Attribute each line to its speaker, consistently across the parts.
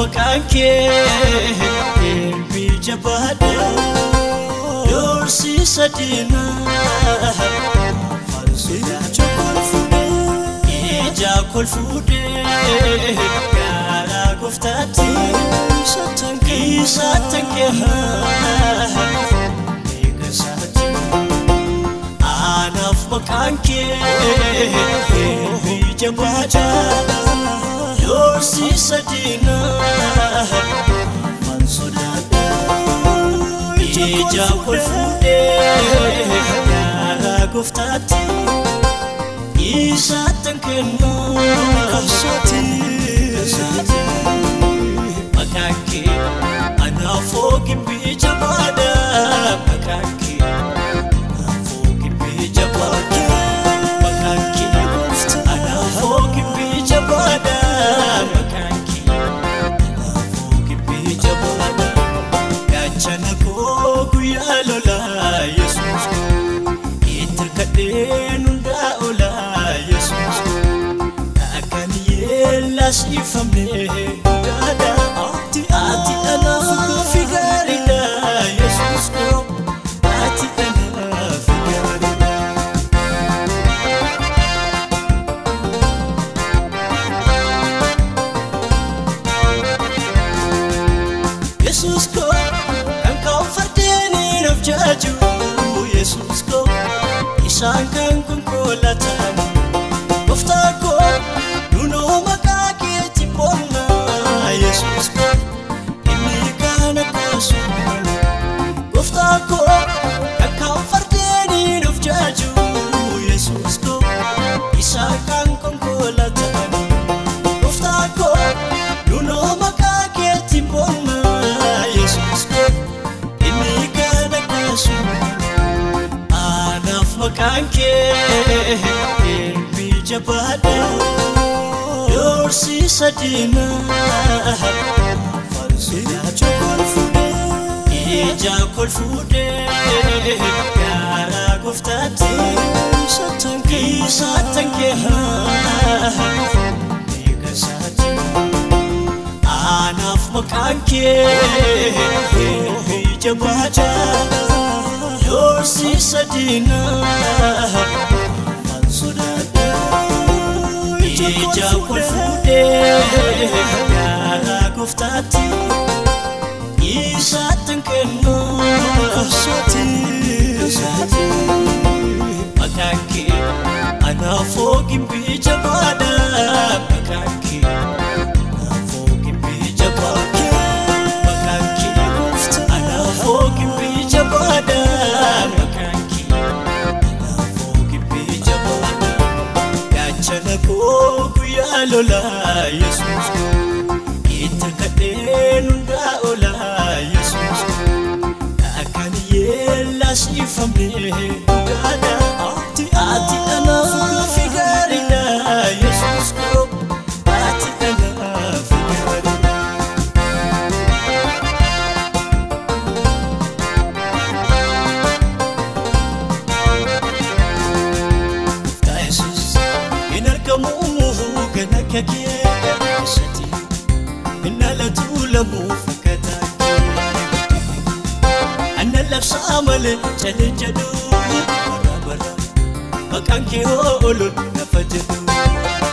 Speaker 1: maqaan kee eebbi jabaadha Doorsisa diinaa Falsuudhaa Ija kol fuudhee Garaa gooftaatti Isaatti kenna Eegasaatti Anaaf maqaan kee eebbi jabaadha Doorsisa diinaa Ija kol fuudhee Garaa gooftaatti Isaatti kenna Maqaan yeellaas ifamne gaadha ati ati anaaf gaariidha Yesuus koo ati anaaf gaariidha. Yesuus koo kan ka'u fardeeniin of jaaju Yesuus koo isaan kan konkolaataan gooftaa koo jabaadha Doorsisa diinaa Falsuudhaa kol fuudhee Ija kol fuudhee Garaa gooftaatti Isaatti kenna Eegasaatti Anaaf maqaan kee eebbi jabaadha Doorsisa diinaa Isaatti kenna Maqaan kee anaafoo gimbii jabaadha Maqaan kee anaafoo gimbii jabaadha Maqaan kee anaafoo gimbii jabaadha Maqaan kee anaafoo gimbii jabaadha Gaachana koo guyyaa lolaa Yesuus itti kadheen hundaa oolaa yeellaas ifamne gaadha ati ati anaaf gaariidha Yesuus koo ati anaaf gaariidha. Gooftaa Yesuus hin argamu kan caleen jedhu bara bara maqaan kee ooluun lafa jedhu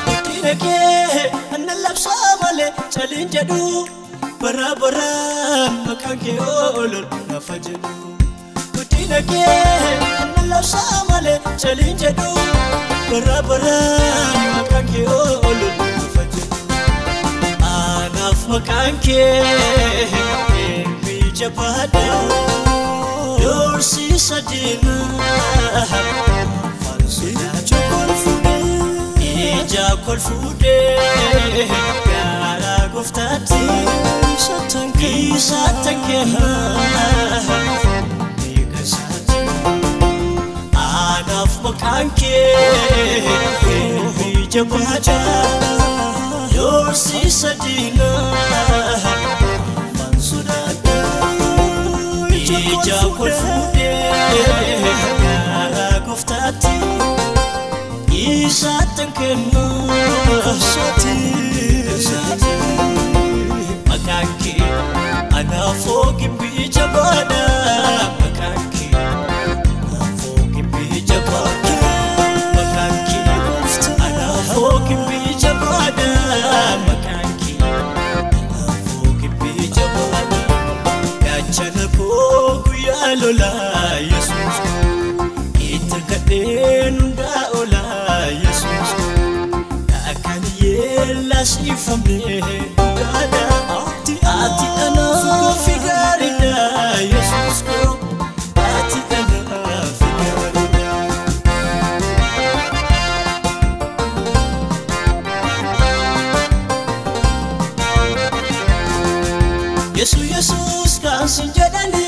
Speaker 1: guddina kee anna labsaa malee caleen jedhu bara bara maqaan kee ooluun lafa jedhu guddina kee anna labsaa malee caleen jedhu bara bara maqaan kee ooluun lafa jedhu Anaaf maqaan kee eebbi jabaadha Doorsisa diinaa Falsuudhaa kol fuudhee Ija kol fuudhee Garaa gooftaatti Isaatti kenna Eegasaatti Anaaf maqaan kee eebbi jabaadha Doorsisa diinaa Ija kol fuudhee Garaa gooftaatti Isaatti kenna lolaa Yesuus. Itti kadheen hundaa oolaa Yesuus. Akkan yeellaa siifamne dhugaadha. Ati ati anaaf gaariidha Yesuus koo. Ati anaaf gaariidha. Yesu Yesuus kan sin jedhani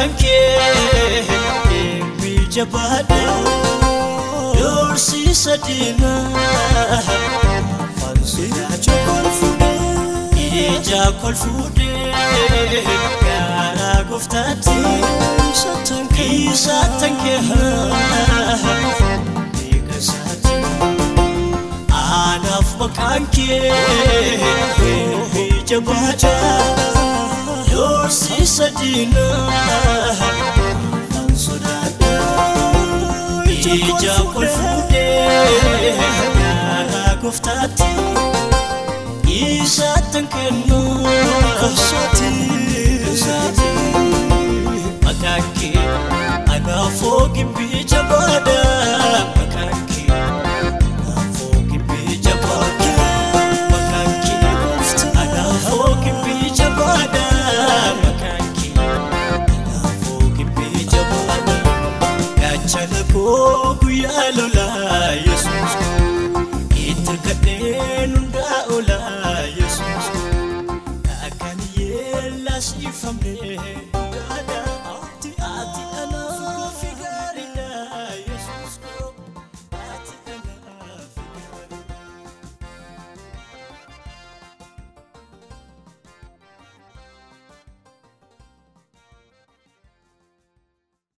Speaker 1: maqaan kee eebbi jabaadha doorsiisa diinaa fansuudhaa kolfuudhee ija kolfuudhee garaa gooftaatti isaattan kee eegasaati anaaf maqaan kee eebbi jabaadha doorsiisa diinaa fansuudhaa ija kolfuudhee garaa gooftaatti isaattan kennu isaati maqaan Jaalakoo guyyaa lolaa Yesuus itti kadheen hundaa olaa Yesuus akka ni yeellaa siifamne.